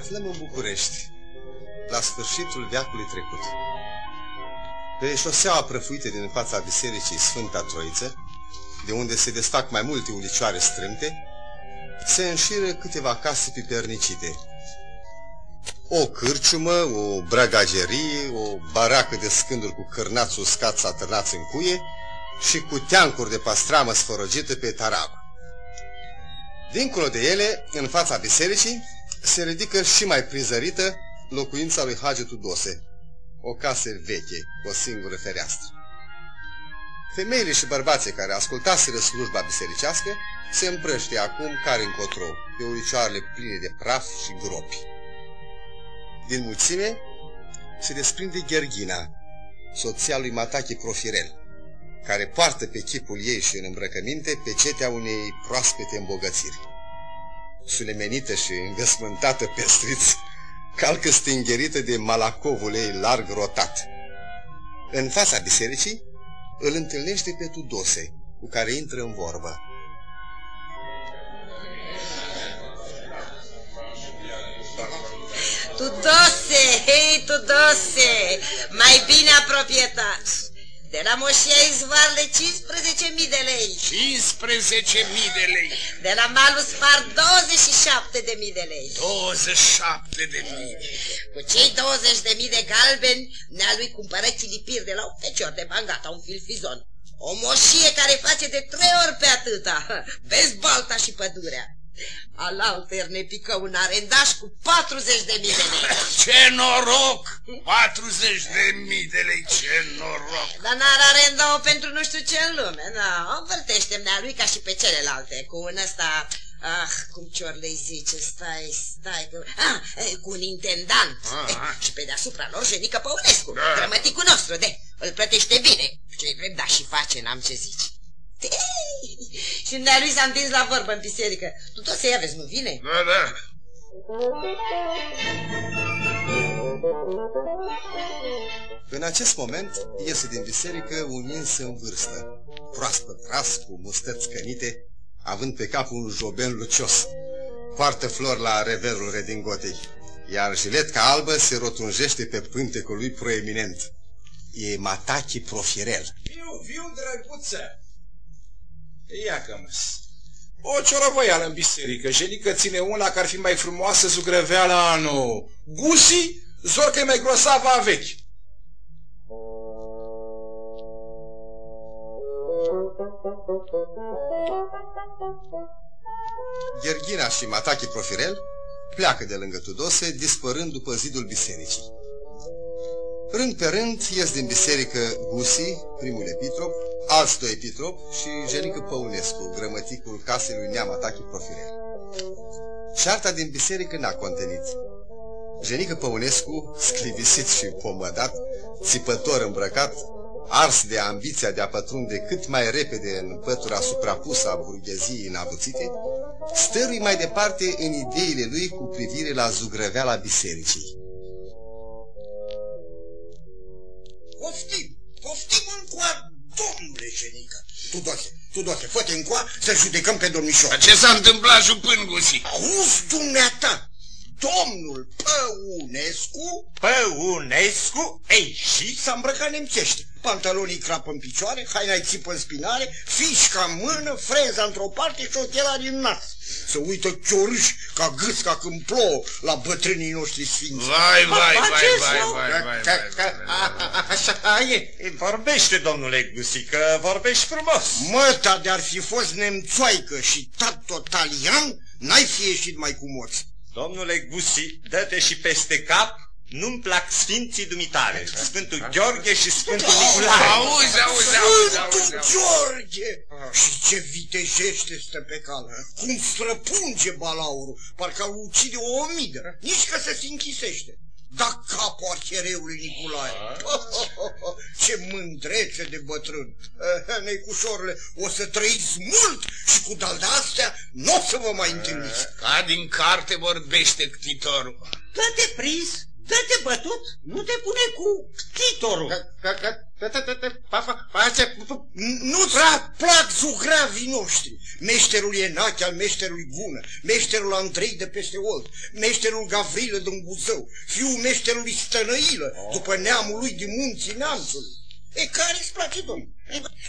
Ne aflăm în București, la sfârșitul veacului trecut. Pe șoseaua prăfuită din fața bisericii Sfânta Troiță, de unde se desfac mai multe ulicioare strâmte, se înșiră câteva case pipernicite. O cârciumă, o bragagerie, o baracă de scânduri cu cârnați uscați atârnați în cuie și cu teancuri de pastramă sfărăgită pe tarabă. Dincolo de ele, în fața bisericii, se ridică și mai prizărită locuința lui Hage Tudose, o casă veche, cu o singură fereastră. Femeile și bărbații care ascultaseră slujba bisericească se împrăște acum care încotro, pe uricioarele pline de praf și gropi. Din mulțime se desprinde Gherghina, soția lui Matache Profirel, care poartă pe chipul ei și în îmbrăcăminte pe cetea unei proaspete îmbogățiri. Sulemenită și îngăsmântată pe striț, calcă stingherită de malacovul ei larg rotat. În fața bisericii îl întâlnește pe Tudose, cu care intră în vorbă. Tudose, hei, Tudose, mai bine apropietat. De la moșia izvoarele 15.000 de lei. 15.000 de lei. De la malul spar 27.000 de lei. 27 de mii. Cu cei 20.000 de galbeni ne-a lui cumpără chilipir de la un fecior de bangata, un filfizon. O moșie care face de trei ori pe atâta. Vezi balta și pădurea. Alalter ne pică un arendaș cu 40 de mii de lei. Ce noroc! 40 de mii de lei, ce noroc! Dar n-ar arenda-o pentru nu știu ce în lume, da, o învârtește lui ca și pe celelalte, cu un ăsta, ah, cum cior le zice, stai, stai, că, ah, eh, cu un intendant, Ah, eh, ah. și pe deasupra lor Jenica Păunescu, Da. grămăticul nostru, de, îl plătește bine, ce drept, da și face, n-am ce zici. Ei, Și lui s-a întins la vorbă în biserică. Tu tot să-i aveți, nu vine? Da, da. În acest moment iese din biserică un ins în vârstă, proaspăt ras cu mustăți cănite, având pe cap un joben lucios. Poartă flori la reverul redingotei, iar jiletca albă se rotunjește pe pântecul lui proeminent. E Matachi Profirel. Viu, viu, drăguță! Ia că măs. O ciorăvăială în biserică. Jenică ține una care ar fi mai frumoasă zugrăveala anul. Gusi, zor că e mai grosava vechi. Gherghina și Matachi Profirel pleacă de lângă Tudose, dispărând după zidul bisericii. Rând pe rând ies din biserică Gusi, primul epitrop, alți doi epitrop și Jenică Păunescu, grămăticul casei lui Nea Matachi Profirel. Șarta din biserică n-a contenit. Jenică Păunescu, sclivisit și pomădat, țipător îmbrăcat, ars de ambiția de a pătrunde cât mai repede în pătura suprapusă a burgheziei înabuțite, stărui mai departe în ideile lui cu privire la zugrăveala bisericii. Poftim, poftim încoa, domnule Jenică. Tudose, Tudose, fă-te încoa să judecăm pe domnișor. Dar ce s-a întâmplat, jupân Gusi? Auzi, dumneata, domnul Păunescu Păunescu? Ei, și? s-a îmbrăcat nemțește. Pantalonii crapă în picioare, haina țipă în spinare, fișca în mână, freza într-o parte și ochelari în nas. Să uită ciorâși ca gâsca când plouă la bătrânii noștri sfinți. Vai, vai, Ba, vai, ce vai, sau? vai, Că- vai, că- că- vai, a- a- Așa e. E, Vorbește, domnule Gusi, că vorbești frumos. Măta de-ar fi fost nemțoaică și tatotalian, n-ai fi ieșit mai cu moți. Domnule Gusi, dă-te și peste cap. Nu-mi plac sfinții dumitare, Sfântul Gheorghe și Sfântul Nicolae. Auzi, auzi, auzi, auzi, Sfântul auzi. George! Și ce vitejește stă pe cală, cum străpunge balaurul, parcă ar ucide o omidă, nici că se închisește. Da capul arhereului Nicolae! Ce mândrețe de bătrân! Eh, Neicușorule, o să trăiți mult și cu dal de astea nu o să vă mai întâlniți. Ca din carte vorbește ctitorul. Dă-te prins, dă-te bătut, nu te pune cu titorul. Că, că, că, Nu-ți plac zugravii noștri. Meșterul Enache al meșterului Bună, meșterul Andrei de peste Olt, meșterul Gavrilă din Buzău, fiul meșterului Stănăilă, după neamul lui din munții neamțului. E care îți place, domnule?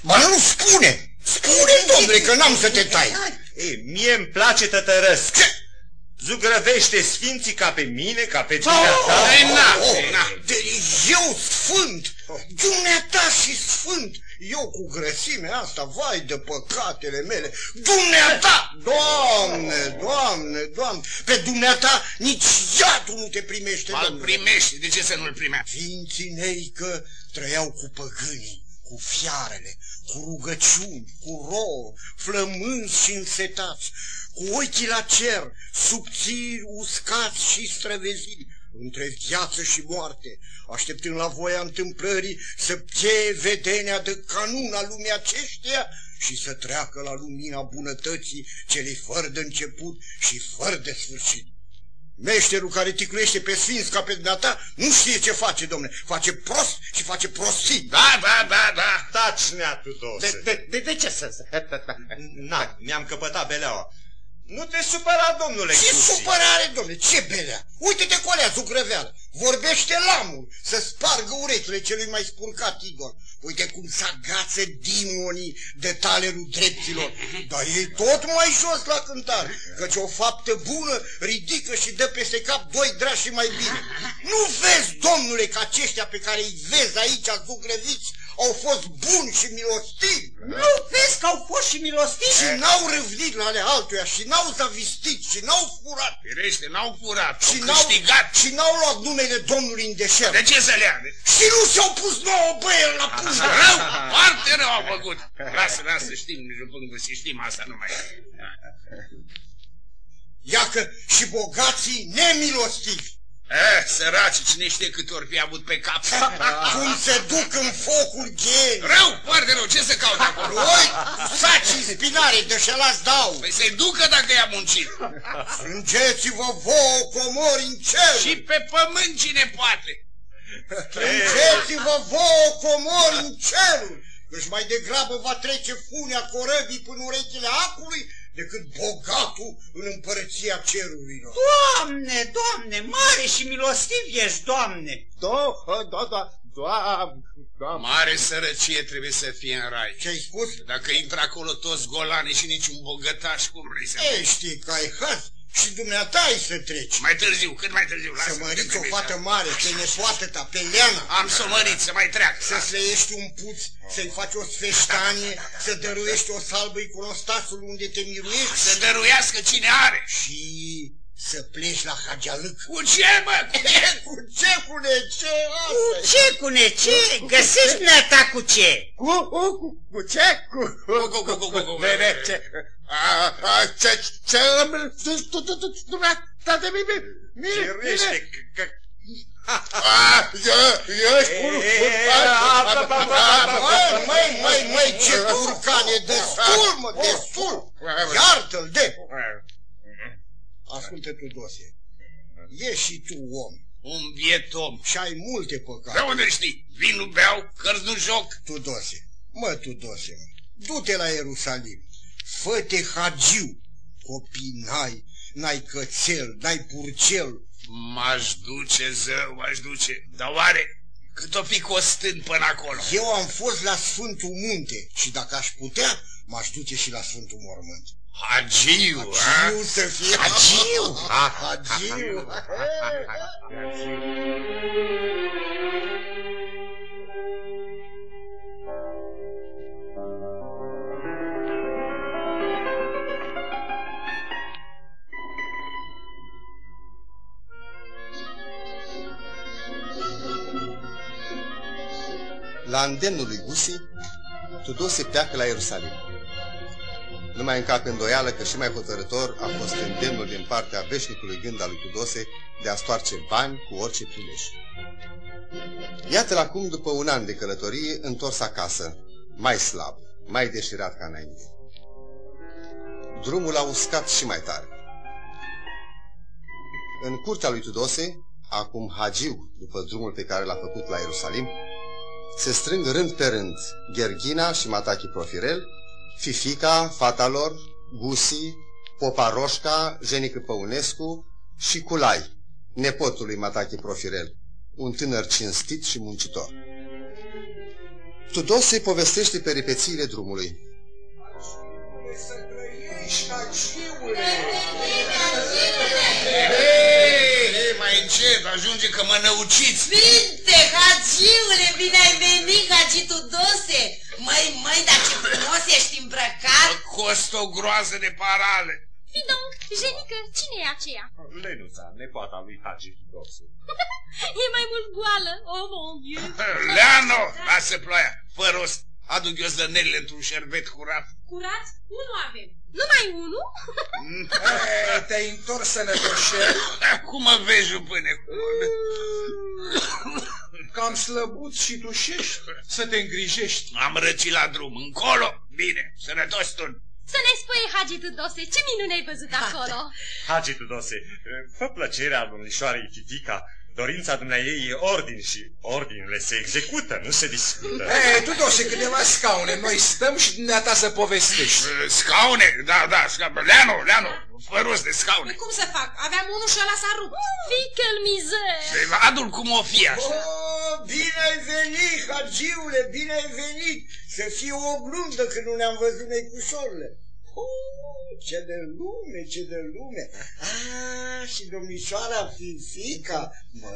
Ba nu spune! Spune, domnule, că n-am să te tai. E, mie îmi place tătărăsc. Zugrăvește sfinții ca pe mine, ca pe tine ta. Ei, na, Oh, na. de eu sfânt, dumneata și sfânt, eu cu grăsimea asta, vai de păcatele mele, dumneata! Doamne, doamne, doamne, pe dumneata nici iadul nu te primește, Îl domnule. primești, de ce să nu-l primești? Ființii nei că trăiau cu păgânii, cu fiarele, cu rugăciuni, cu rouă, flămânzi și însetați, cu ochii la cer, subțiri, uscați și străveziri, între viață și moarte, așteptând la voia întâmplării să cheie vedenia de canun a lumii aceștia și să treacă la lumina bunătății celei fără de început și fără de sfârșit. Meșterul care ticluiește pe sfinți ca pe dumneata nu știe ce face, domne. Face prost și face prostii. Da, da, da, da. Taci, nea, Tudose. De, de, de, de ce să... Na, mi-am căpătat beleaua. Nu te supăra, domnule Ce Gusi. supărare, domne, ce belea! Uite-te cu alea zugrăveală! Vorbește lamul să spargă urechile celui mai spurcat idol. Uite cum se agață dimonii de talerul dreptilor. Dar ei tot mai jos la cântar, căci o faptă bună ridică și dă peste cap doi drași mai bine. Nu vezi, domnule, că aceștia pe care îi vezi aici zugrăviți au fost buni și milostivi? Nu vezi că au fost și milostivi? Și n-au râvnit la ale altuia, și n-au zavistit, și n-au furat, Firește, n-au furat, și au n-au, câștigat. și n-au luat numele Domnului în deșert. De ce să le ia? Și nu și-au pus nouă băieri la punte. Rău, foarte rău au făcut. Lasă, lasă, știm, nici nu să știm asta numai. Iacă și bogații nemilostivi, Eh, săraci, cine știe cât ori fi avut pe cap. cum se duc în focul ghieni. Rău, foarte rău, ce să caut acolo? Oi, saci în spinare, deșelați dau. Păi să-i ducă dacă i-a muncit. Strângeți-vă vouă comori în cer. Și pe pământ cine poate. Strângeți-vă vouă comori în ceruri. Deci mai degrabă va trece funea corăbii până urechile acului decât bogatul în împărăția cerurilor. Doamne, Doamne, mare și milostiv ești, Doamne! Da, da, da, da, da. Mare sărăcie trebuie să fie în rai. Ce ai spus? Dacă intră acolo toți golani și niciun bogătaș, cum vrei să... Ei, știi că ai haz și dumneata ai să treci. Mai târziu, cât mai târziu, lasă Să măriți o fată mare, pe nepoată ta, pe Leana. Am să o mărit, să mai treacă. Să sleiești un puț, să-i faci o sfeștanie, să dăruiești o salbă iconostasul unde te miruiești Să dăruiască cine are. și să pleci la Hagialâc. Cu ce, mă? Cu ce? Cu ce, cu ce? Cu ce, cu ce? Găsești dumneata cu ce? Cu, cu, cu, cu ce? Cu, Cu, cu, cu, cu, cu, cu. Ne, ne, ce? A, a, ce, ce, tu, tu, tu, tu, dumneata de mine, mine, Cirește, mine. că... A, eu, ești cu, Măi, măi, măi, măi, ce curcan, e destul, mă, destul. Iartă-l, de. Ascultă tu, Dosie. E și tu om Un biet om. și ai multe De păcate. unde știi? Vin nu beau, cărți nu joc. Tudose, mă, Tudose, mă, du-te la Ierusalim, fă-te hagiu, copii n-ai, n-ai cățel, n-ai purcel, M-aș duce, zău, m-aș duce. Dar oare cât o fi costând până acolo? Eu am fost la Sfântul Munte și dacă aș putea, m-aș duce și la Sfântul Mormânt. Hagiu, a? Hagiu să fie. Hagiu? Hagiu. La îndemnul lui Gusi, Tudose pleacă la Ierusalim. Nu mai încape îndoială că și mai hotărător a fost îndemnul din partea veșnicului gând al lui Tudose de a stoarce bani cu orice prilej. Iată-l acum, după un an de călătorie, întors acasă, mai slab, mai deșirat ca înainte. Drumul a uscat și mai tare. În curtea lui Tudose, acum hagiu, după drumul pe care l-a făcut la Ierusalim, se strâng rând pe rând Gherghina și Matachi Profirel, Fifica, fata lor, Gusi, Popa Roșca, Jenică Păunescu și Culai, nepotul lui Matachi Profirel, un tânăr cinstit și muncitor. Tudose povestește peripețiile drumului. Să trăiești, agiule! Hei, mai încet, ajunge că mă năuciți. Bine, Hagiule, bine ai venit, Hagi Tudose! Măi, măi, dar ce frumos ești îmbrăcat! Mă costă o groază de parale. Fi donc, Jenică, cine e aceea? Lenuța, nepoata lui Hagi Tudose. E mai mult goală, oh mon dieu. Leano, lasă ploaia, fă rost. Aduc eu zănelile într-un șerbet curat. Curat? Unu avem. Numai unul? Ei, Te-ai întors sănătoșel? Cum mă vezi, jupâne? Cam slăbut și dușești să te îngrijești. Am răcit la drum. Încolo? Bine, sănătos tu. Să ne spui, Hagi Tudose, ce minune ai văzut acolo? Hagi Tudose, fă plăcerea domnișoarei Fifica. Dorința dumneai e ordin și ordinele se execută, nu se discută. Ei, tu dosi câteva scaune, noi stăm și dumneata să povestești. Scaune? Da, da, scaune. Leano, Leano, fă rost de scaune. Cum să fac? Aveam unul și ăla s-a rupt. Fică-l mizer! Adul cum o fi așa. Oh, bine ai venit, Hagiule, bine ai venit! Să fie o blundă când nu ne-am văzut necușorile. Oh, ce de lume, ce de lume! Ah, și domnișoara Fifica, mă,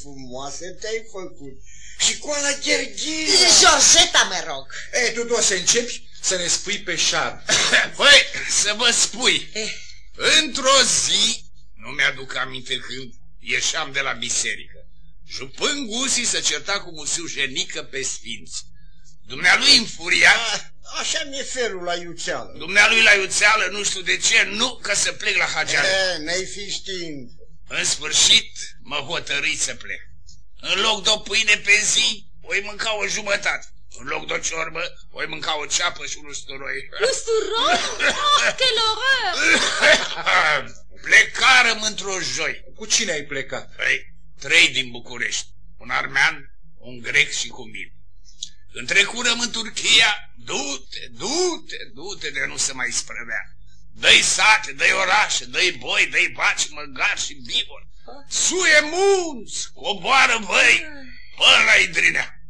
frumoasă te-ai făcut. Și cu ala Gherghina! Georgeta, mă rog. Ei, tu doar să începi să ne spui pe șar. Păi, să vă spui, într-o zi, nu mi-aduc aminte când, ieșeam de la biserică. Jupând gusii să certa cu musiu jenică pe sfinți. Dumnealui înfuriat, Ah, așa mi-e felul la iuțeală. dumnealui la iuțeală, nu știu de ce, nu că să plec la Hageală. E, n-ai fi știind. În sfârșit, mă hotărâi să plec. În loc de o pâine pe zi, voi mânca o jumătate. În loc de o ciorbă, voi mânca o ceapă și un usturoi. Usturoi? Oh, quelle horreur! Plecarăm într-o joi. Cu cine ai plecat? Păi, trei din București. Un armean, un grec și cu mine. Când trecurăm în Turchia, du-te, du-te, du-te de nu se mai sprăvea. Dă-i sate, dă-i orașe, dă-i boi, dă-i baci, măgar și bivor. Suie munți, coboară băi, până la Idrinea.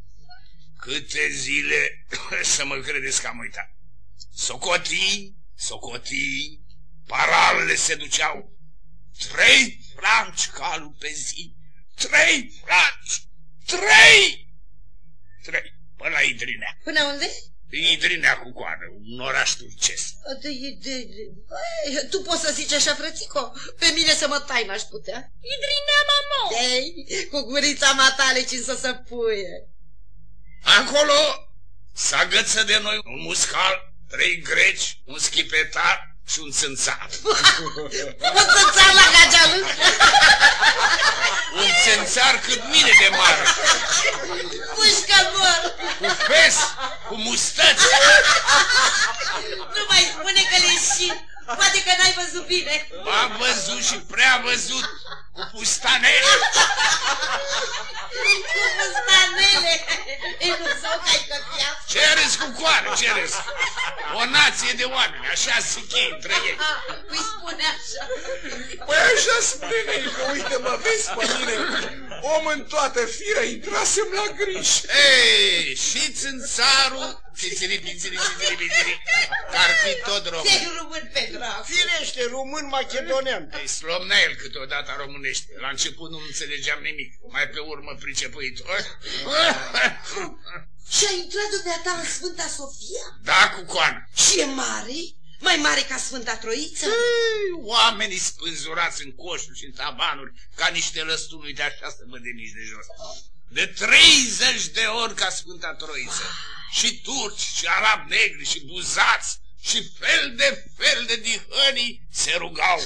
Câte zile să mă credeți că am uitat. Socotii, socotii, paralele se duceau. Trei franci calul pe zi. Trei franci! Trei! Trei. Până la Idrinea. Până unde? Idrinea cu coadă, un oraș turcesc. De, de, de, băi, tu poți să zici așa, frățico? Pe mine să mă tai n-aș putea. Idrinea, mamo! Ei, cu gurița matale cinsă să puie. Acolo s-agăță de noi un muscal, trei greci, un schipetar și un țânțar. Mă țățar la gageală. Un țânțar cât mine de mare, Pușcă mor. cu fes, cu mustăți. Nu mai spune că leșin. Poate că n-ai văzut bine. M-am văzut și prea văzut cu pustanele. Cu măstanele. Ei, nu sau că ai căpiat. Ce râs cu coară, ce râs? O nație de oameni, așa se chei între ei. Păi spune așa. Păi așa spune că uite mă vezi pe mine, om în toată firea, intrasem la griji. Ei, și țânțarul, pițiri, pițiri, pițiri, pițiri, că ar fi tot român. Te român pe drag. Firește, român macedonean. Îi slomnel câteodată românește. La început nu înțelegeam nimic, mai pe urmă pricepuitor. Și a intrat dumneata în Sfânta Sofia? Da, cu coană. Și e mare? Mai mare ca Sfânta Troiță? Ei, Oamenii spânzurați în coșuri și în tabanuri, ca niște lăstului de așa să văd de nici de jos. De 30 de ori ca Sfânta Troiță. Și turci, și arabi negri, și buzați, și fel de fel de dihănii se rugau.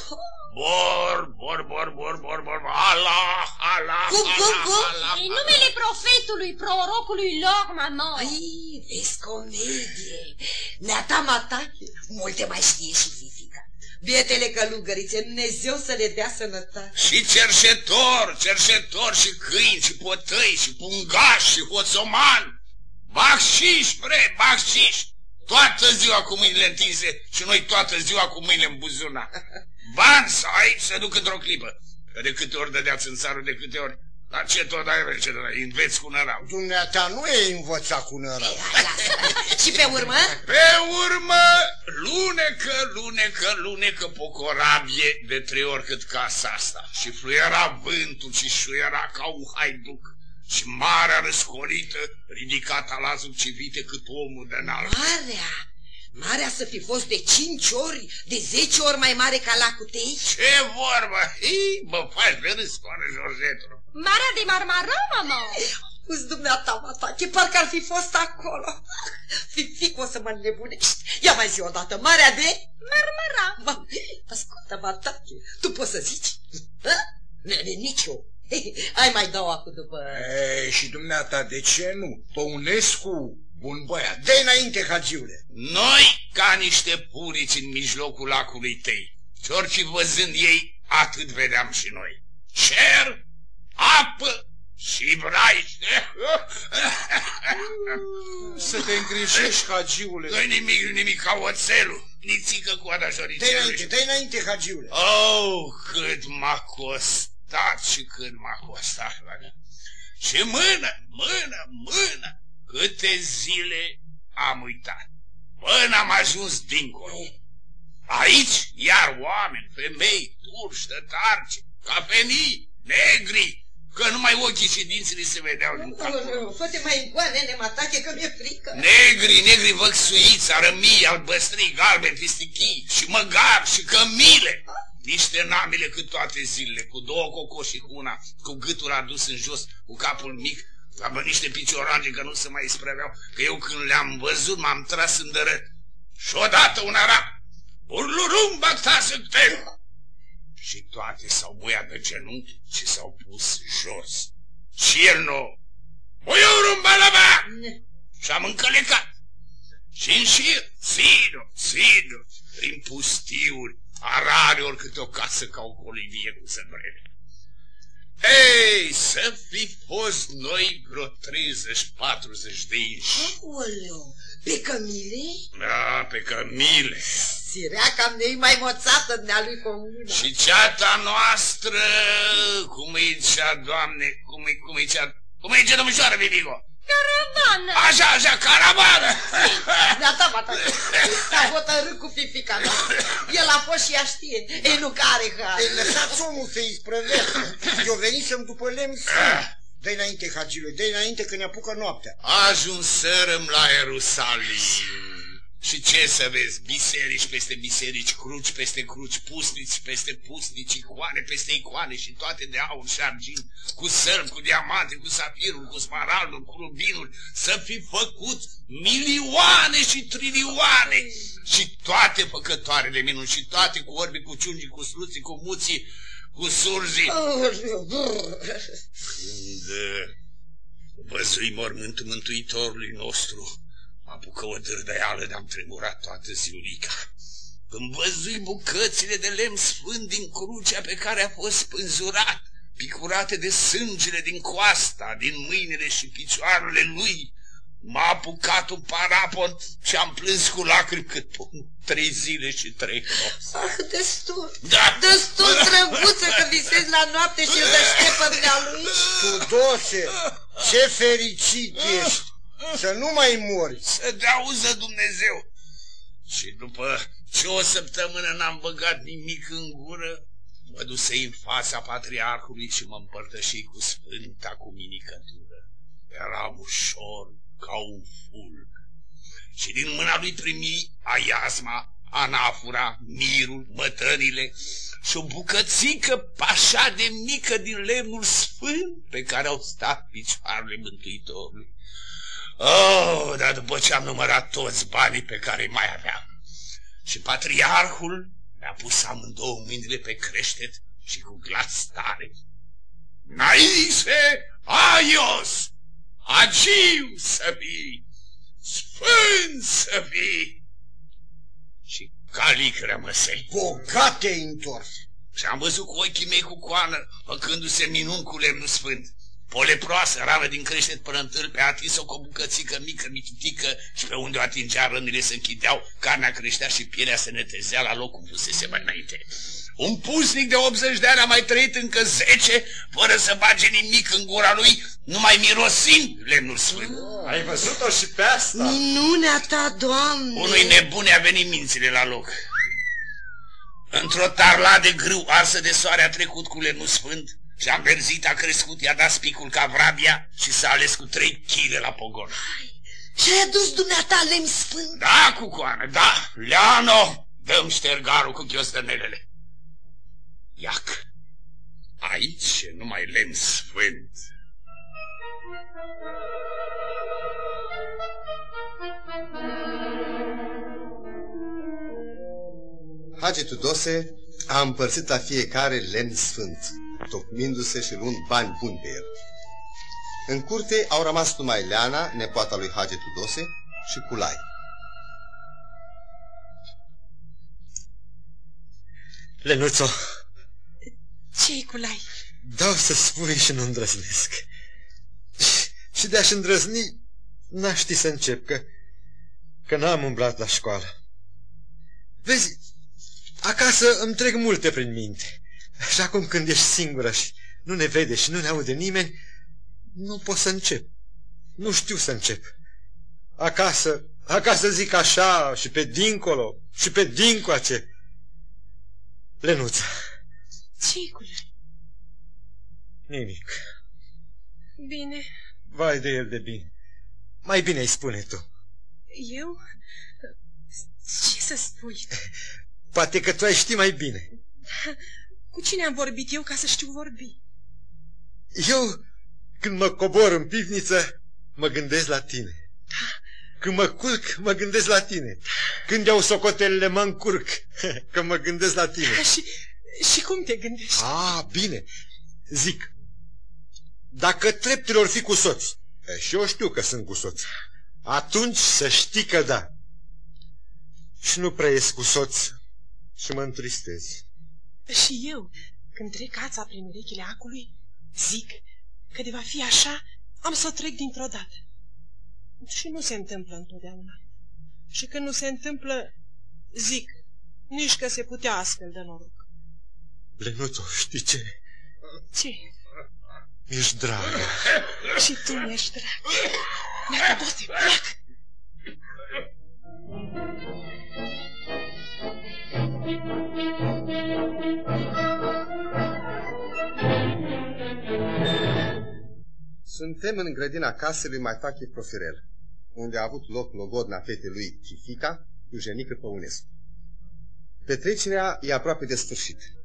Bor, bor, bor, bor, bor, bor, Allah, Allah, Cum, cum, Allah, cum? Allah, În numele profetului, prorocului lor, mamo! Păi, vezi comedie. Neata matache, multe mai știe și Fifica. Bietele călugărițe, Dumnezeu să le dea sănătate. Și cerșetor, cerșetor și câini și potăi și pungași și hoțoman. Bacșiș, bre, bacșiș. Toată ziua cu mâinile întinse și noi toată ziua cu mâinile în buzunar. Bani să ai să duc într-o clipă. Că de câte ori dădeați în țară, de câte ori dar ce tot ai rece de la înveți cu năram? Dumneata nu e învățat cu năram. Și pe urmă? Pe urmă, lunecă, lunecă, lunecă pe o corabie de trei ori cât casa asta. Și fluiera vântul și șuiera ca un haiduc. Și marea răscolită, ridicată la subcivite cât omul de înalt. Marea? Marea să fi fost de cinci ori, de zece ori mai mare ca lacul tăi? Ce vorbă? Hii, mă faci de râs, coară Georgetru. Marea de Marmara, mama! Uzi dumneata, matache, parcă ar fi fost acolo. Fific, o să mă nebunești. Ia mai zi odată, Marea de... Marmara! Ascultă, matache, tu poți să zici? Nici eu. Hai mai dau acum după... Ei, și dumneata, de ce nu? Păunescu, bun băiat. de înainte, Hagiule. Noi ca niște purici în mijlocul lacului tăi. Și orice văzând ei, atât vedeam și noi. Cer, apă și brai. Să te îngrijești, Hagiule. Nu-i nimic, nimic ca oțelul. Nițică coada de șoricelului. înainte, de înainte, Hagiule. Oh, cât m-a costat și cât m-a costat. bă. Și mână, mână, mână, câte zile am uitat. Până am ajuns dincolo. Aici, iar oameni, femei, turci, tătarci, cafenii, negri, că numai ochii și dinții se vedeau din capul. Fă-te mai încoa, nene, matache, că mi-e frică. Negri, negri văxuiți, arămii, albăstrii, galbeni, fistichii și măgar și cămile. Niște namile cât toate zilele, cu două cocoși și cu una, cu gâtul adus în jos, cu capul mic, avea niște piciorange că nu se mai isprăveau, că eu când le-am văzut m-am tras în dărăt. Și odată un arab, urlurum băctase Și toate s-au buiat de genunchi și s-au pus jos. Și el nu. Buiurum balaba! Și am încălecat. Și în șir, ținu, ținu, prin pustiuri, arare ori câte o casă ca o colivie cu săbrele. Ei, să fi fost noi vreo 30-40 de inși. Aoleu, pe cămile? Da, pe cămile. Sireaca mea mai moțată de lui comună. Și ceata noastră, cum îi zicea, doamne, cum îi, cum îi zicea, cum îi zicea, domnișoară Bibigo? Caravană! Așa, așa, caravană! Da, da, mata, s-a hotărât cu fifica mea. El a fost și ea știe. Ei, nu care har. Ei, lăsați omul să îi sprăvească. Eu venisem după lemn sfânt. de înainte, Hagiule, de înainte că ne apucă noaptea. Ajunsărăm la Ierusalim. Și ce să vezi, biserici peste biserici, cruci peste cruci, pusnici peste pusnici, icoane peste icoane și toate de aur și argint, cu sălbi, cu diamante, cu safirul, cu smaraldul, cu rubinul, să fi făcut milioane și trilioane și toate făcătoarele minuni și toate cu orbi, cu ciungii, cu sluții, cu muții, cu surzii. Când uh, văzui mormântul Mântuitorului nostru, mă apucă o dârdăială de-am tremurat toată ziulica. Când văzui bucățile de lemn sfânt din crucea pe care a fost spânzurat, picurate de sângele din coasta, din mâinile și picioarele lui, m-a apucat un parapon și am plâns cu lacrimi cât pun trei zile și trei nopți. Ah, destul. Da. Destul, drăguță, că visezi la noapte și îl deștepă lui. Tudose, ce fericit ești! Să nu mai mori! Să te auză Dumnezeu! Și după ce o săptămână n-am băgat nimic în gură, mă dusei în fața patriarhului și mă împărtăși cu sfânta cu minicătură. Eram ușor ca un fulg. Și din mâna lui primi aiazma, anafura, mirul, mătănile și o bucățică așa de mică din lemnul sfânt pe care au stat picioarele Mântuitorului. Oh, dar după ce am numărat toți banii pe care îi mai aveam și patriarhul mi-a pus amândouă mâinile pe creștet și cu glas tare. Naise aios, agiu să fii, sfânt să fii. Și Calicră, măsei. Bogat te-ai întors. Și am văzut cu ochii mei cu coană, făcându-se minuni cu lemnul sfânt. Poleproasă, rană din creștet până în tâlpe, a atins-o cu o bucățică mică, mititică și pe unde o atingea rănile se închideau, carnea creștea și pielea se netezea la locul pusese mai înainte. Un pusnic de 80 de ani a mai trăit încă 10, fără să bage nimic în gura lui, numai mirosind lemnul sfânt. Ai văzut-o și pe asta? Minunea ta, Doamne! Unui nebun a venit mințile la loc. Într-o tarla de grâu arsă de soare a trecut cu lemnul sfânt și a îmberzit, a crescut, i-a dat spicul ca vrabia și s-a ales cu trei chile la pogon. Și-ai adus dumneata lemn sfânt? Da, cucoană, da, Leano, dăm ștergarul cu chiostănelele. Iac, aici e numai lemn sfânt. Hagi Tudose a împărțit la fiecare lemn sfânt, tocmindu-se și luând bani buni pe el. În curte au rămas numai Leana, nepoata lui Hagi Tudose, și Culai. Lenuțo, Ce-i cu lai? dau să spui și nu îndrăznesc. Și, și de-aș îndrăzni, n-aș ști să încep, că, că n-am umblat la școală. Vezi, acasă îmi trec multe prin minte. Și acum când ești singură și nu ne vede și nu ne aude nimeni, nu pot să încep. Nu știu să încep. Acasă, acasă zic așa și pe dincolo și pe dincoace. Lenuța, Ce-i cu lai? nimic. Bine, Vai de el de bine. Mai bine îi spune tu. eu? Ce să spui? Poate că tu ai ști mai bine. Cu cine am vorbit eu ca să știu vorbi? Eu, când mă cobor în pivniță, mă gândesc la tine. Când mă culc, mă gândesc la tine. Când iau socotelele, mă încurc, că mă gândesc la tine. Și, și cum te gândești? A, bine. Zic, dacă treptele or fi cu soț, e, și eu știu că sunt cu soț, atunci să știi că da. Și nu prea ies cu soț și mă întristez. Și eu, când trec ața prin urechile acului, zic că de va fi așa, am să o trec dintr-o dată. Și nu se întâmplă întotdeauna. Și când nu se întâmplă, zic, nici că se putea astfel de noroc. Lenuțo, știi ce? Ce? Ești dragă. Și tu ești drag. Pleacă, Doste, pleacă! Suntem în grădina casei lui Maitache Profirel, unde a avut loc logodna fetei lui Cifica cu Jenică Păunescu. Petrecerea e aproape de sfârșit.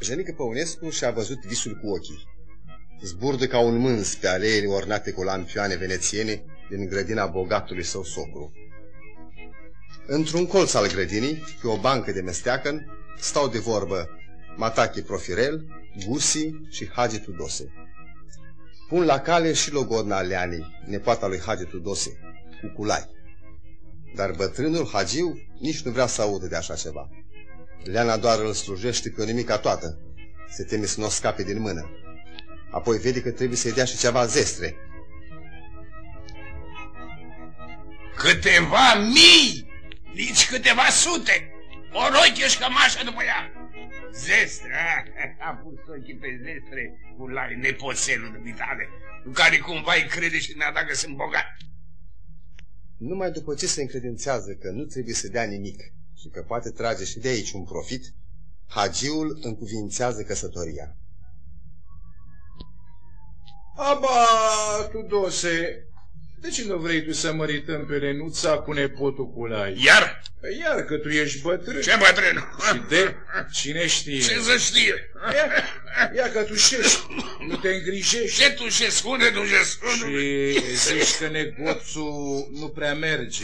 Jenică Păunescu și-a văzut visul cu ochii. Zburdă ca un mâns pe aleile ornate cu lampioane venețiene din grădina bogatului său socru. Într-un colț al grădinii, pe o bancă de mesteacăn, stau de vorbă Matache Profirel, Gusi și Hagi Tudose. Pun la cale și logodna Leanei, nepoata lui Hagi Tudose, cu culai. Dar bătrânul Hagiu nici nu vrea să audă de așa ceva. Leana doar îl slujește pe o nimica toată. Se teme să nu o scape din mână. Apoi vede că trebuie să-i dea și ceva zestre. Câteva mii, nici câteva sute. O roche și cămașă după ea. Zestre, a, a pus ochii pe zestre cu lai nepoțelul dumitale, cu care cumva îi crede și mi-a dat că sunt bogat. Numai după ce se încredințează că nu trebuie să dea nimic și că poate trage și de aici un profit, hagiul încuvințează căsătoria. Aba, Tudose, de ce nu vrei tu să mărităm pe Lenuța cu nepotul Culai? Iar? Păi Iar că tu ești bătrân. Ce bătrân? Și de cine știe? Ce să știe? Ia, Ia că tușești, nu te îngrijești. Ce tușesc? Unde tușesc? Și zici că negoțul nu prea merge.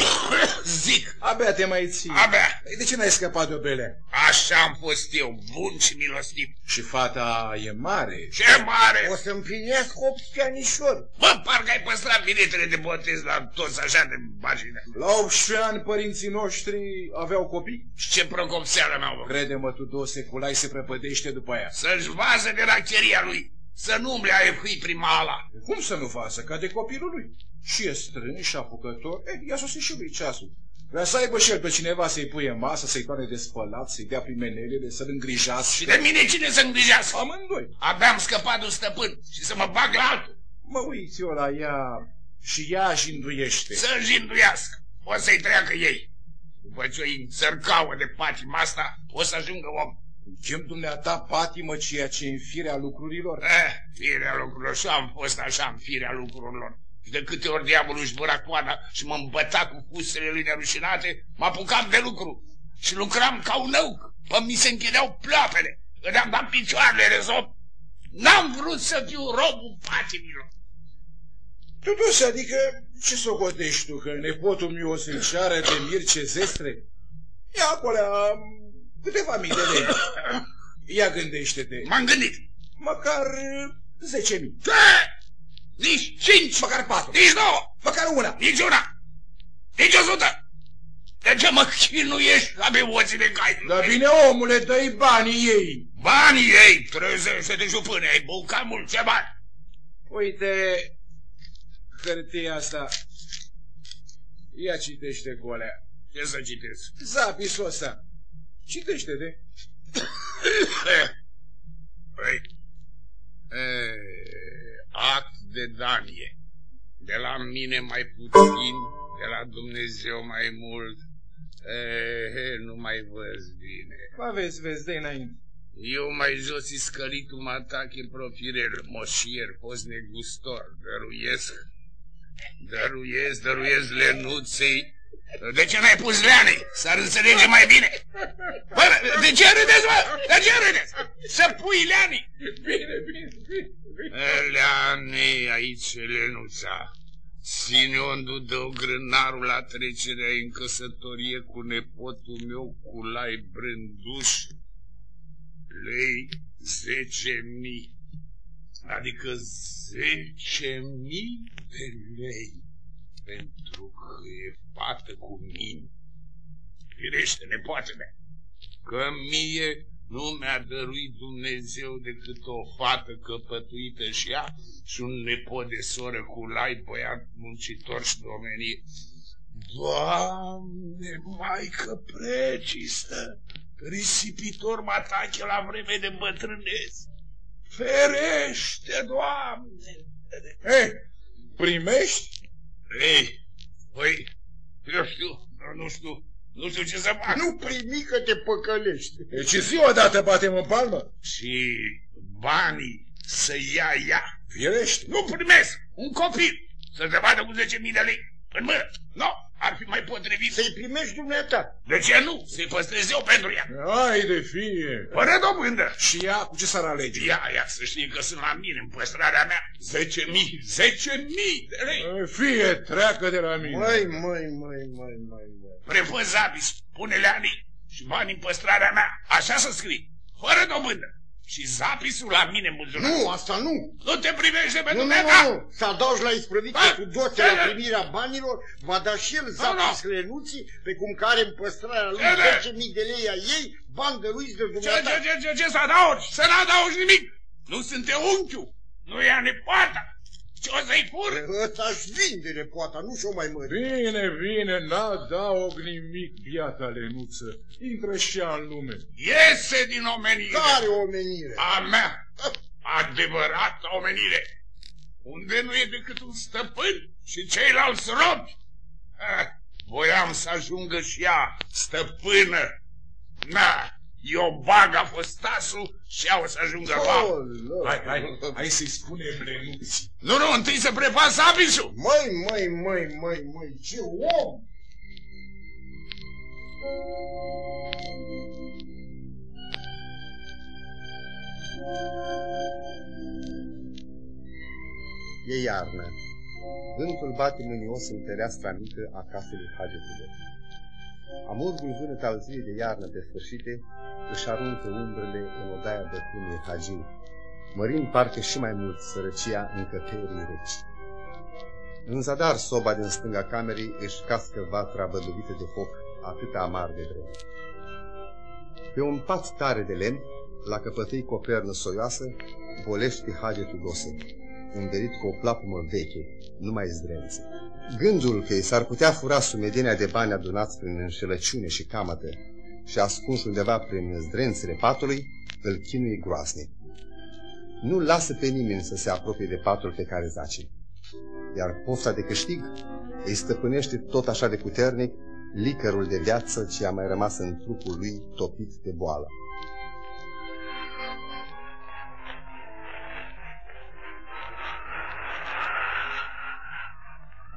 Zic. Abia te mai ții. Abia. De ce n-ai scăpat de o belea? Așa am fost eu, bun și milostiv. Și fata e mare. Ce mare! O să împlinească 18 anișori. Bă, parcă ai păstrat biletele de botez la toți așa de margine. La 18 ani părinții noștri aveau copii? Și ce procopseală n-au făcut? Crede-mă, tu, Dose, culai se prăpădește după aia. Să-și vază de racheria lui. Să nu umble a efui prima ala. Cum să nu facă? Ca de copilul lui. Și e strân și apucător. E, ia sosit și lui ceasul. Vrea să aibă și el pe cineva să-i puie masă, să-i toane de spălat, să-i dea primenelele, să-l îngrijească. Și de mine cine să îngrijească? Amândoi. Abia am scăpat de un stăpân și să mă bag la altul. Mă uiți eu la ea și ea jinduiește. Să jinduiască. O să-i treacă ei. După ce o înțărcauă de patima asta, o să ajungă om. Chem dumneata patimă ceea ce în firea lucrurilor? Eh, firea lucrurilor. Și eu am fost așa în firea lucrurilor. Și de câte ori diavolul își băra coada și mă îmbăta cu fusele lui nerușinate, mă apucam de lucru. Și lucram ca unăuc. Pe mi se închideau ploapele. Îmi dat picioarele rezop. N-am vrut să fiu robul patimilor. Totuși, adică, ce socotești tu, că nepotul meu o să-i ceară de Mirce Zestre? Ia acolo câteva mii de lei. Ia gândește-te. M-am gândit. Măcar zece mii. Ce? Nici cinci. Măcar patru. Nici două. Măcar una. Nici una. Nici o sută. De ce mă chinuiești ca pe oții de cai? Dar bine, omule, dă-i banii ei. Banii ei, trezește-te jupâne, ai băucat mult, ce bani? Uite, hârtia asta. Ia citește cu alea. Ce să citesc? Zapisul ăsta. Citește-te. Păi, e, act de danie. De la mine mai puțin, de la Dumnezeu mai mult. E, nu mai văz bine. Ba vezi, vezi, dă înainte. Eu mai jos i scălitul mă atac în profirel, moșier, fost negustor, dăruiesc, dăruiesc, dăruiesc lenuței. De ce n-ai pus leanei? S-ar înțelege mai bine. Bă, de ce râdeți, bă? De ce râdeți? Să pui leanii. Bine, bine, bine. Leane, aici lenuța. Siniondu dă grânarul la trecerea în căsătorie cu nepotul meu, cu lai brânduș, lei zece mii, adică zece mii de lei, pentru că e fată cu mine. Firește, nepoatele, că mie nu mi-a dăruit Dumnezeu decât o fată căpătuită și ea și un nepot de soră cu lai, băiat muncitor și domenie. Doamne, Maică precistă, risipitor mă atache la vreme de bătrânesc. Ferește, Doamne! Ei, primești? Ei, păi, eu știu, nu știu, nu știu ce să fac. Nu primi că te păcălești. Deci zi odată batem în palmă. Și banii să ia ea. Firește. Nu primesc un copil să te vadă cu 10.000 de lei în mână. Nu, ar fi mai potrivit. Să-i primești dumneata. De ce nu? Să-i păstrez eu pentru ea. Ai de fie. Fără dobândă. Și ea cu ce s-ar alege? Ia, ia, să știi că sunt la mine în păstrarea mea. 10.000, 10.000 de lei. Fie, treacă de la mine. Măi, măi, măi, măi, măi, măi. Prefă Zabis, pune-le ani și bani în păstrarea mea. Așa să scrii, fără dobândă. Și zapisul la mine în buzunar. Nu, asta nu. Nu te privește pe Nu, nu, dumneata? nu, să adaugi la isprăvită Ba, cu doțe ce- la primirea banilor, va da și el zapis lenuții, pe cum care în păstrarea lui Ce- 10.000 de lei a ei, bani dăruiți de Ce, dumneata. ce, ce, ce, ce să adaugi? Să n-adaugi nimic. Nu sunt eu unchiul. Nu ia nepoata. Ce o să-i fur? Ăsta-și vinde nepoata, nu și-o mai mări. Bine, bine, n-adaug nimic, biata Lenuță. Intră și ea în lume. Iese din omenire. Care omenire? A mea. Adevărată omenire. Unde nu e decât un stăpân și ceilalți robi. Ah, voiam să ajungă și ea stăpână. Na, eu bag a fost tasul și ea o să ajungă rob. Hai, hai, hai să-i spunem Lenuții. Nu, nu, întâi să prepar zapisul. Măi, măi, măi, măi, măi, ce om! E iarnă. Vântul bate mânios în fereastra mică a casei lui Hagetului. Amurgul vânăt al zilei de iarnă desfârșite își aruncă umbrele în odaia bătrânii Hagiu, mărind parcă și mai mult sărăcia încăperii reci. În zadar, soba din stânga camerei își cască vatra văduvită de foc, atât amar de vreme. Pe un pat tare de lemn, la căpătâi cu o pernă soioasă, bolește hagetul dose, învelit cu o plapumă veche, numai zdrențe. Gândul că i s-ar putea fura sumedenia de bani adunați prin înșelăciune și camătă și ascuns undeva prin zdrențele patului, îl chinuie groasnic. Nu lasă pe nimeni să se apropie de patul pe care zace. Iar pofta de câștig îi stăpânește tot așa de puternic licărul de viață ce a mai rămas în trupul lui topit de boală.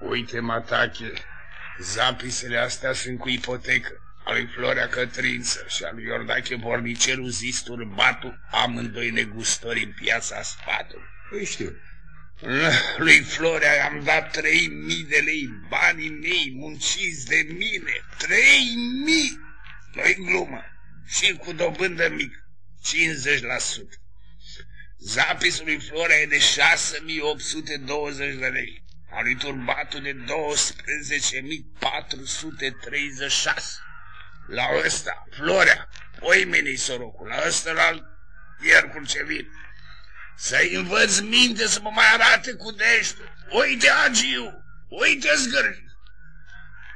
Uite, Matache, zapisele astea sunt cu ipotecă. A lui Florea Cătrință și a lui Iordache Bornicelu zis turbatu, amândoi negustori în piața sfatului. Îi știu. Lui Florea i-am dat trei mii de lei, banii mei munciți de mine, trei mii! Nu-i glumă, și cu dobândă mic, 50%. Zapisul lui Florea e de 6820 de lei, a lui Turbatu de 12.436. La ăsta, Florea, oimenii sorocul, la ăsta la iercul ce vin. Să-i învăț minte să mă mai arate cu deștul. Uite, Agiu, uite zgârji.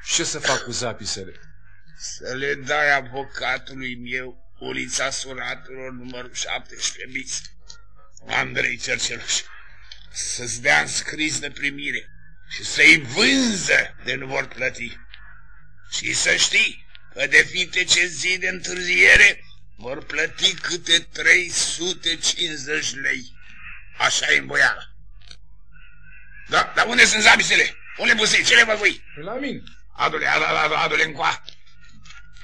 Ce să fac cu zapisele? Să le dai avocatului meu ulița suratelor numărul 17 bis. Andrei Cerceluș. Să-ți dea scris de primire și să-i vânză de nu vor plăti. Și să știi că de fiecare ce zi de întârziere vor plăti câte 350 lei. Așa e în boială. Da, dar unde sunt zabisele? Unde busei? Ce le văzui? La mine. Adu-le, adu-le, adu-le încoa.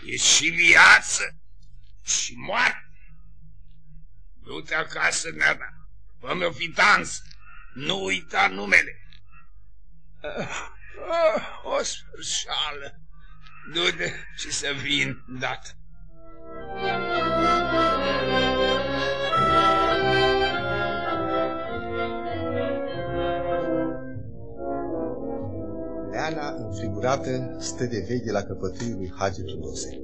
E și viață și moarte. Du-te acasă, nena. Fă-mi o fitanță. Nu uita numele. Uh, uh, o sfârșală. Du-te și să vin dată. Leana, înfrigurată, stă de veche la căpătâiul lui Hagi Tudose.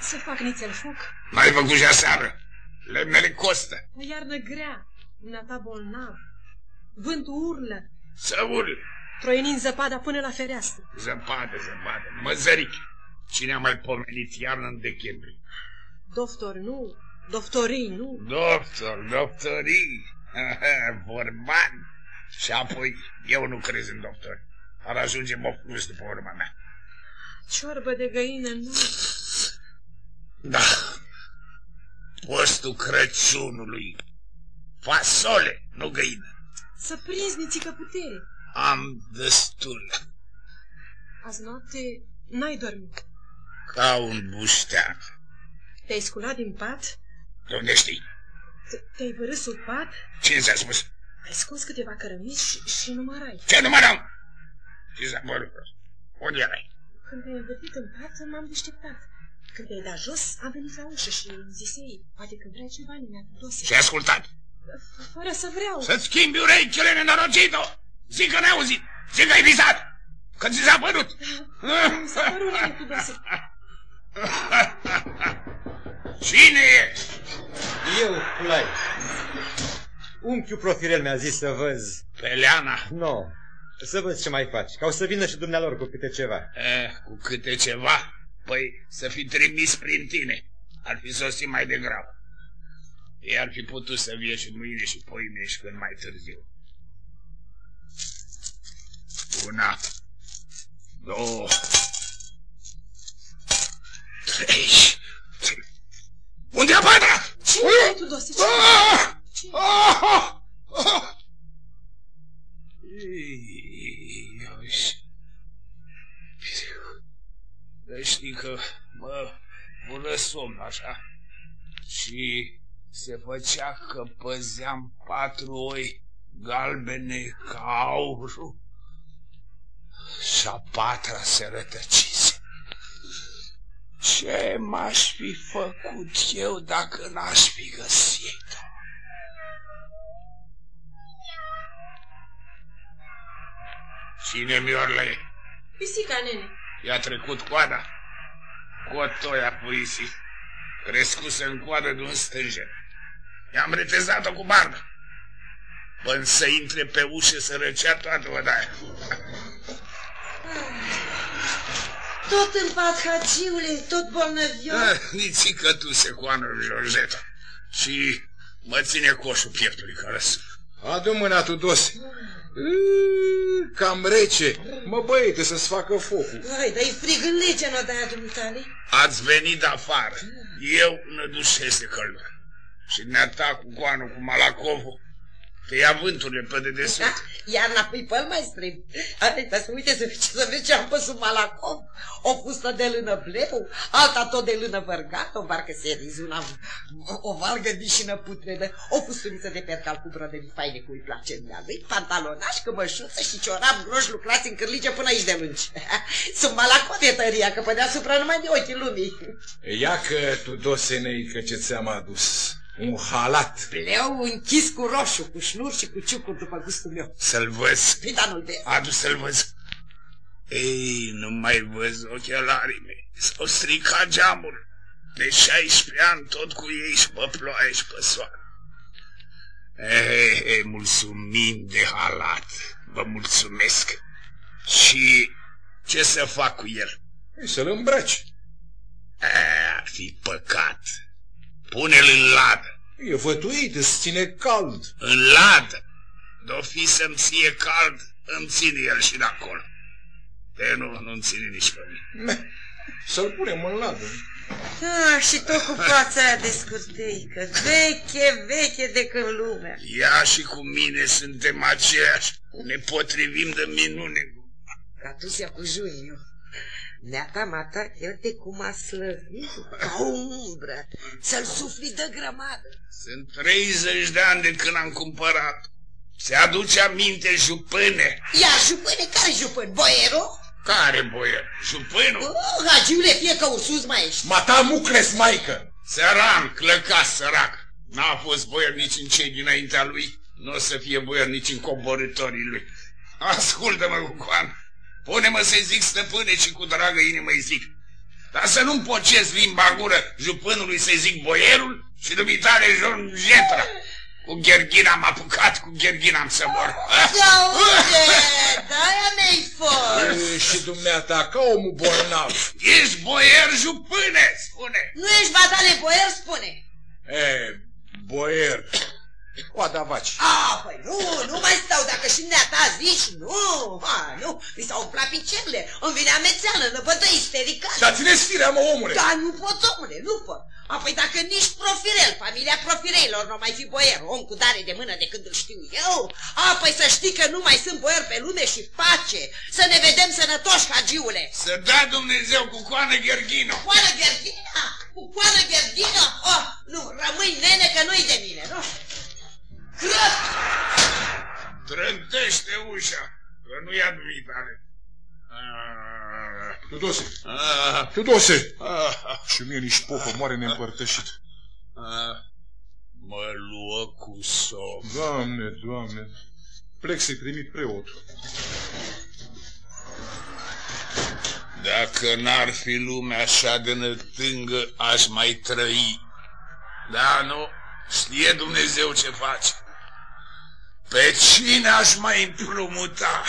Să fac nițel foc? N-ai făcut și aseară. Lemnele costă. O iarnă grea, dumneata bolnav. Vântul urlă. Să urle. Troienind zăpada până la fereastră. Zăpadă, zăpadă, măzărichi. Cine a mai pomenit iarnă în decembrie? Doctor, nu. Doctorii, nu. Doctor, doctorii. Vorban. Și apoi, eu nu crez în doctori. Ar ajunge mocnus după urma mea. Ciorbă de găină, nu. Da. Postul Crăciunului. Fasole, nu găină. Să prinzi nițică putere. Am destul. Azi noapte n-ai dormit. Ca un buștean. Te-ai sculat din pat? De unde știi? Te-ai vărât sub pat? Cine ți-a spus? Ai scos câteva cărămizi și, și numărai. Ce număram? Ce s-a Unde erai? Când te-ai învârtit în pat, m-am deșteptat. Când te-ai dat jos, am venit la ușă și îmi zisei, poate că vrea ceva neatudose. Ce-ai ascultat? Fără să vreau. Să-ți schimbi urechile, nenorocito! Zic că n-ai auzit! Zic că ai visat! Că ți s-a părut! Mi s-a părut neatudose. Cine e? Eu, Culai. Unchiul Profirel mi-a zis să văz. Peleana. Nu. No. Să văd ce mai faci. Ca o să vină și dumnealor cu câte ceva. Eh, cu câte ceva? Păi să fi trimis prin tine. Ar fi sosit mai degrabă. Ei ar fi putut să vie și mâine și poimne și când mai târziu. Una, două, trei. Unde e patra? Cine e tu, Dose? Ah! Ah! Ah! Știi că mă vor fără somn, așa. Și se făcea că păzeam patru oi galbene ca aurul și a patra se rătăcise. Ce m-aș fi făcut eu dacă n-aș fi găsit-o? Cine miorle? Pisica, nene. I-a trecut coada? Cotoia puisi, crescuse în coadă de un stânjen. I-am retezat-o cu barbă. Până să intre pe ușă să răcea toată odaia. Tot în pat, hagiule, tot bolnăvios. Ah, nici că tu se coană Georgeta. Și mă ține coșul pieptului care sunt. Adu mâna tu, Dose. Ii, Cam rece. Mă băiete să-ți facă focul. Hai, dar e frig în lege în odaia dumitale. Ați venit de afară. Eu nădușesc de căldură. Și ne atac cu coanul cu Malacovul. Te ia vânturile pe dedesubt. Da, iarna pui pe mai strâmb. Hai, dar să uite să vezi, să vezi ce am pus în Malacov. O fustă de lână bleu, alta tot de lână vărgată, o barcă seriz, una, o valgă vișină putredă, o fusturiță de percal cu brodării faine cu îi place în lui, pantalonaș, cămășuță și ciorap groși lucrați în cârlige până aici de lungi. Sunt Malacov de tăria, că pe deasupra numai de ochii lumii. Ia că tu, Dosenei, că ce ți-am adus. Un halat. Bleu închis cu roșu, cu șnuri și cu ciucuri după gustul meu. Să-l văz. Spidanul de... Adu să-l văz. Ei, nu mai văz ochelarii mei. S-au stricat geamul. De 16 ani tot cu ei și pe ploaie și pe soare. Ei, ei, mulțumim de halat. Vă mulțumesc. Și ce să fac cu el? Ei, Să-l îmbraci. A, ar fi păcat. Pune-l în ladă. E vătuit, îți ține cald. În ladă. D-o fi să-mi ție cald, îmi ține el și de acolo. De nu, nu-mi ține nici pe mine. Să-l punem în ladă. Ah, și tot cu fața aia de scurteică, veche, veche de când lumea. Ea și cu mine suntem aceiași. Ne potrivim de minune. Catusia cu Juniu. Neata mata, el de cum a slăvit, ca o umbră, să-l sufli de grămadă. Sunt 30 de ani de când am cumpărat. Se aduce aminte jupâne. Ia, jupâne, care jupân? Boiero? Care boier? Jupânul? Oh, hagiule, fie că ursus mai ești. Mata mucles, maică! Săran, clăcat sărac. N-a fost boier nici în cei dinaintea lui. Nu o să fie boier nici în coborâtorii lui. Ascultă-mă, Cucoan. Pune-mă să zic stăpâne și cu dragă inimă îi zic. Dar să nu-mi pocesc limba gură jupânului să-i zic boierul și dumitare John Jetra. Cu gherghina am apucat, cu gherghina am să mor. Aude, de-aia mi-ai fost. E, și dumneata, ca omul bolnav. Ești boier jupâne, spune. Nu ești batale boier, spune. E, boier. Coada vaci. A, păi nu, nu mai stau, dacă și neata zici, nu, ha, nu, mi s-au umplat picioarele, îmi vine amețeală, năbătă isterică. Dar țineți firea, mă, omule. Dar nu pot, omule, nu pot. Apoi dacă nici profirel, familia profireilor nu mai fi boier, om cu dare de mână de când îl știu eu, apoi să știi că nu mai sunt boier pe lume și pace, să ne vedem sănătoși, hagiule. Să dea Dumnezeu cu coană gherghină. Coană gherghina? Cu coană gherghină? Oh, nu, rămâi nene că nu-i de mine, nu? Crăt! Trântește ușa, că nu ia dumitare. Ah, Tudose, ah, Tudose. ah, Și mie nici popă moare neîmpărtășit. ah. Mă luă cu somn. Doamne, doamne. Plec să-i trimit preotul. Dacă n-ar fi lumea așa de nătângă, aș mai trăi. Da, nu? Știe Dumnezeu ce face. Pe cine aș mai împrumuta?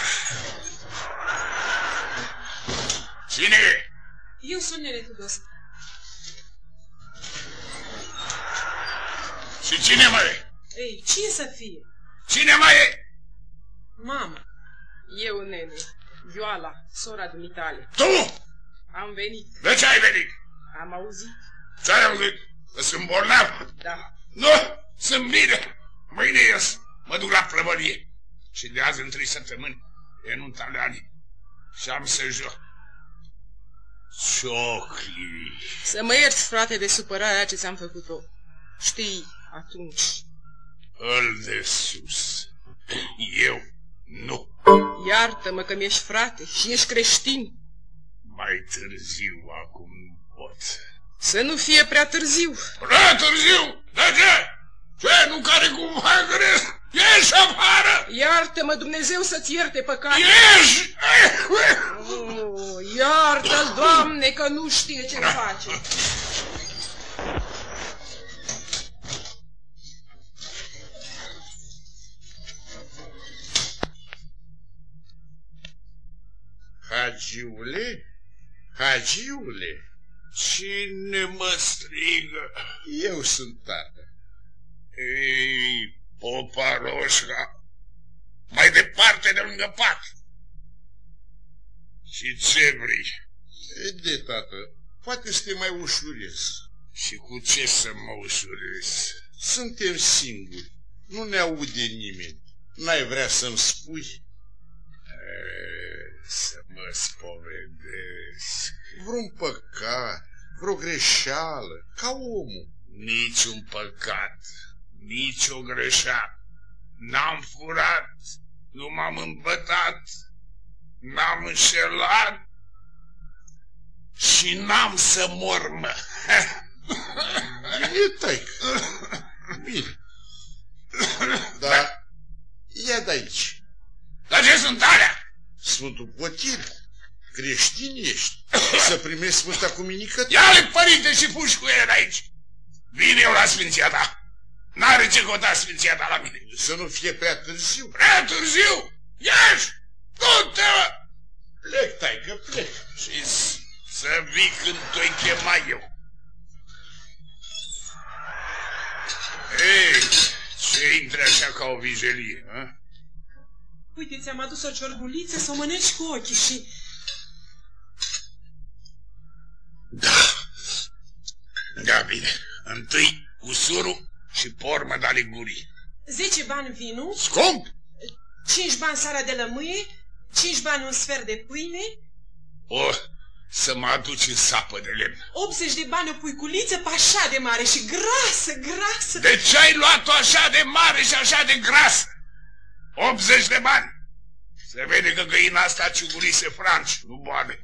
Cine e? Eu sunt nene Tudos. Și cine mai e? Ei, cine să fie? Cine mai e? Mama. Eu, nene. Ioala, sora dumitale. Tu! Am venit. De ce ai venit? Am auzit? Ce ai auzit? Că sunt bolnav? Da. Nu, sunt bine. Mâine ies. Mă duc la prăvălie. Și de azi în trei săptămâni e nunta ale ani. Și am să joc. Ciocli. Să mă ierți, frate, de supărarea ce ți-am făcut-o. Știi, atunci. Îl de sus. Eu nu. Iartă-mă că mi-ești frate și ești creștin. Mai târziu acum nu pot. Să nu fie prea târziu. Prea târziu? De ce? Ce, nu care cumva greu? Ieși afară! Iartă-mă, Dumnezeu, să-ți ierte păcatul. Ieși! Oh, iartă-l, Doamne, că nu știe ce face. Hagiule? Hagiule? Cine mă strigă? Eu sunt tată. Ei, popa roșca, mai departe de lângă pat. Și ce vrei? E de tată, poate să te mai ușurez. Și cu ce să mă ușurez? Suntem singuri, nu ne aude nimeni. N-ai vrea să-mi spui? E, să mă spovedesc. Vreun păcat, vreo greșeală, ca omul. Niciun păcat, nici o greșeală. N-am furat, nu m-am îmbătat, n-am înșelat și n-am să mor, mă. Bine, taică. Bine. Dar ia de aici. Dar ce sunt alea? Sfântul Potir, creștin ești, să primești Sfânta Cuminică. Ia-le, părinte, și puși cu ele de aici. Vin eu la sfinția ta. N-are ce cota sfinția ta la mine. Să nu fie prea târziu. Prea târziu? Ieși! Du-te! Plec, taică, plec. Și să vii când te-o chema eu. Ei, ce intre așa ca o vijelie, a? Uite, ți-am adus o ciorbuliță să o mănânci cu ochii și... Da. Da, bine. Întâi usurul și pormă de ligurii. Zece bani vinul, Scump? cinci bani sara de lămâie, cinci bani un sfert de pâine, O, să mă aduci în sapă de lemn. 80 de bani o puiculiță pe așa de mare și grasă, grasă. De ce ai luat-o așa de mare și așa de grasă? 80 de bani. Se vede că găina asta ciugurise franci, nu bani.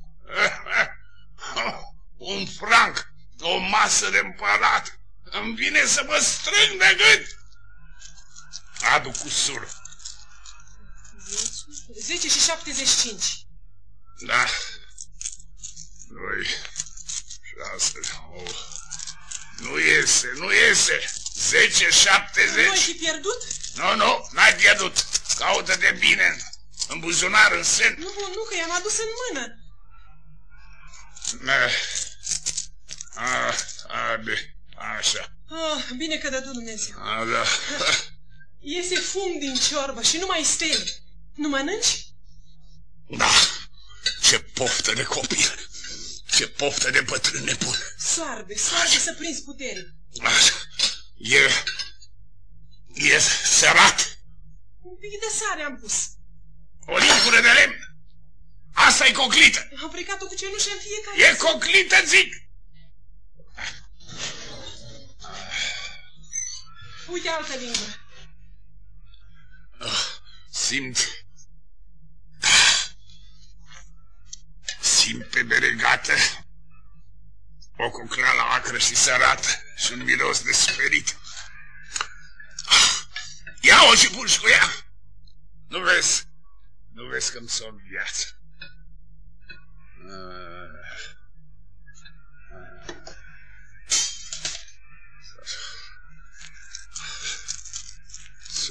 Un franc, o masă de împărat. Îmi vine să mă strâng de gât. Adu cu sur. 10 și 75. Da. Doi, șase, o. Nu iese, nu iese. 10, 70. Nu ai fi pierdut? Nu, nu, n-ai pierdut. Caută de bine în buzunar, în sen. Nu, nu, că i-am adus în mână. A, a, a, de, așa. Oh, bine că dădu Dumnezeu. A, da. Iese fum din ciorbă și nu mai stele. Nu mănânci? Da. Ce poftă de copil. Ce poftă de bătrân nebun. Soarbe, soarbe să prinzi putere. Așa. E... E sărat. Un pic de sare am pus. O lingură de lemn. asta e coclită. Am frecat-o cu cenușă în fiecare E zi. coclită, zic. Uite altă lingură. Simt... Simt pe beregată o cocleală acră și sărată și un miros de sperit. Ia-o și puși cu ea! Nu vezi? Nu vezi că-mi somn viața.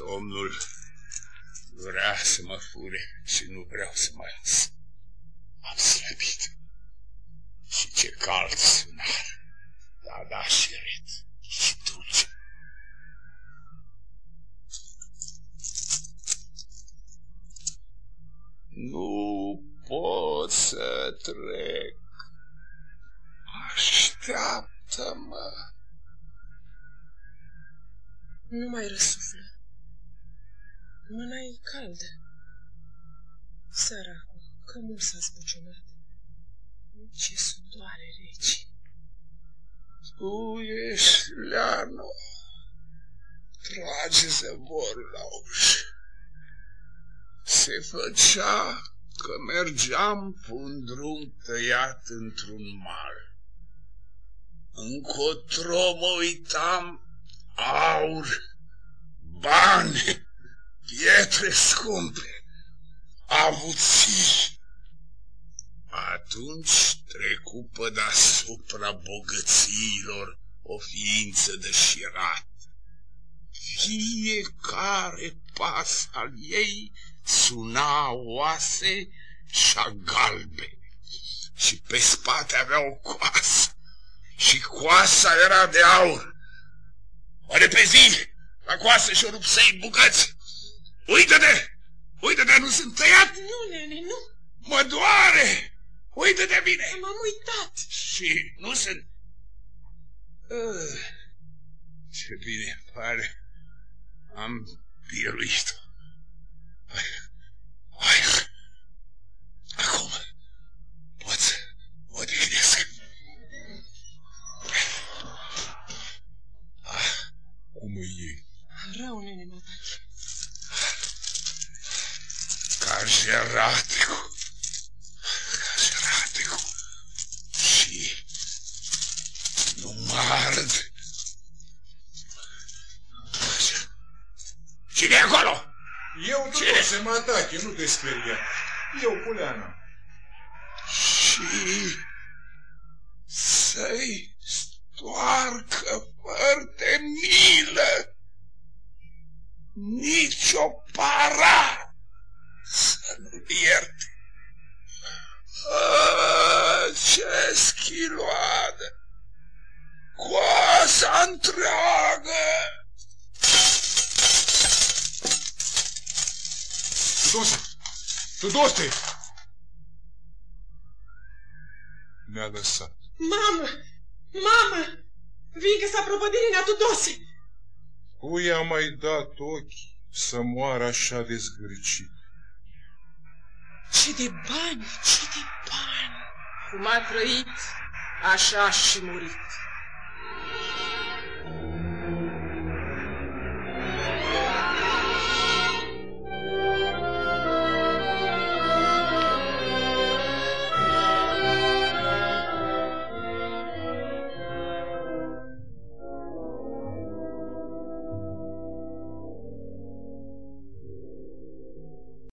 Somnul vrea să mă fure și nu vreau să mă las. Am slăbit. Și ce cald sunar. Da, da, și red. Și dulce. Nu pot să trec. Așteaptă-mă. Nu mai răsuflă. Mâna e caldă. Săracul, că mult s-a zbuciunat. Ce sudoare rece. Tu ești Leano. Trage zăvorul la ușă. Se făcea că mergeam pe un drum tăiat într-un mal. Încotro mă uitam aur, bani, pietre scumpe, avuții. Atunci trecu pe deasupra bogățiilor o ființă deșirat. Fiecare pas al ei suna oase și galbe și pe spate avea o coasă și coasa era de aur. O repezi la coasă și o rupsei bucăți. Uită-te! Uită-te, nu sunt tăiat? Nu, nene, nu. Mă doare! Uită-te bine! M-am uitat. Și nu sunt... Uh, ce bine pare. Am biruit-o. Hai, hai, acum pot să o odihnesc. Ah, cum e ei? Rău, nene, Natalie. Ca jeraticul. Ca jeraticul. Și nu mă ard. Cine e acolo? Eu, Tudose, mă atache, nu te speria. Eu, Puleana. Și să-i stoarcă păr de milă. Nici o para să nu ierte. A, ce schiloadă! Coasa întreagă! Tudose! Tudose! Ne-a lăsat. Mamă! Mamă! Vin că s-a prăpădit nena Tudose! Cui a mai dat ochi să moară așa de zgârcit? Ce de bani, ce de bani! Cum a trăit, așa și murit.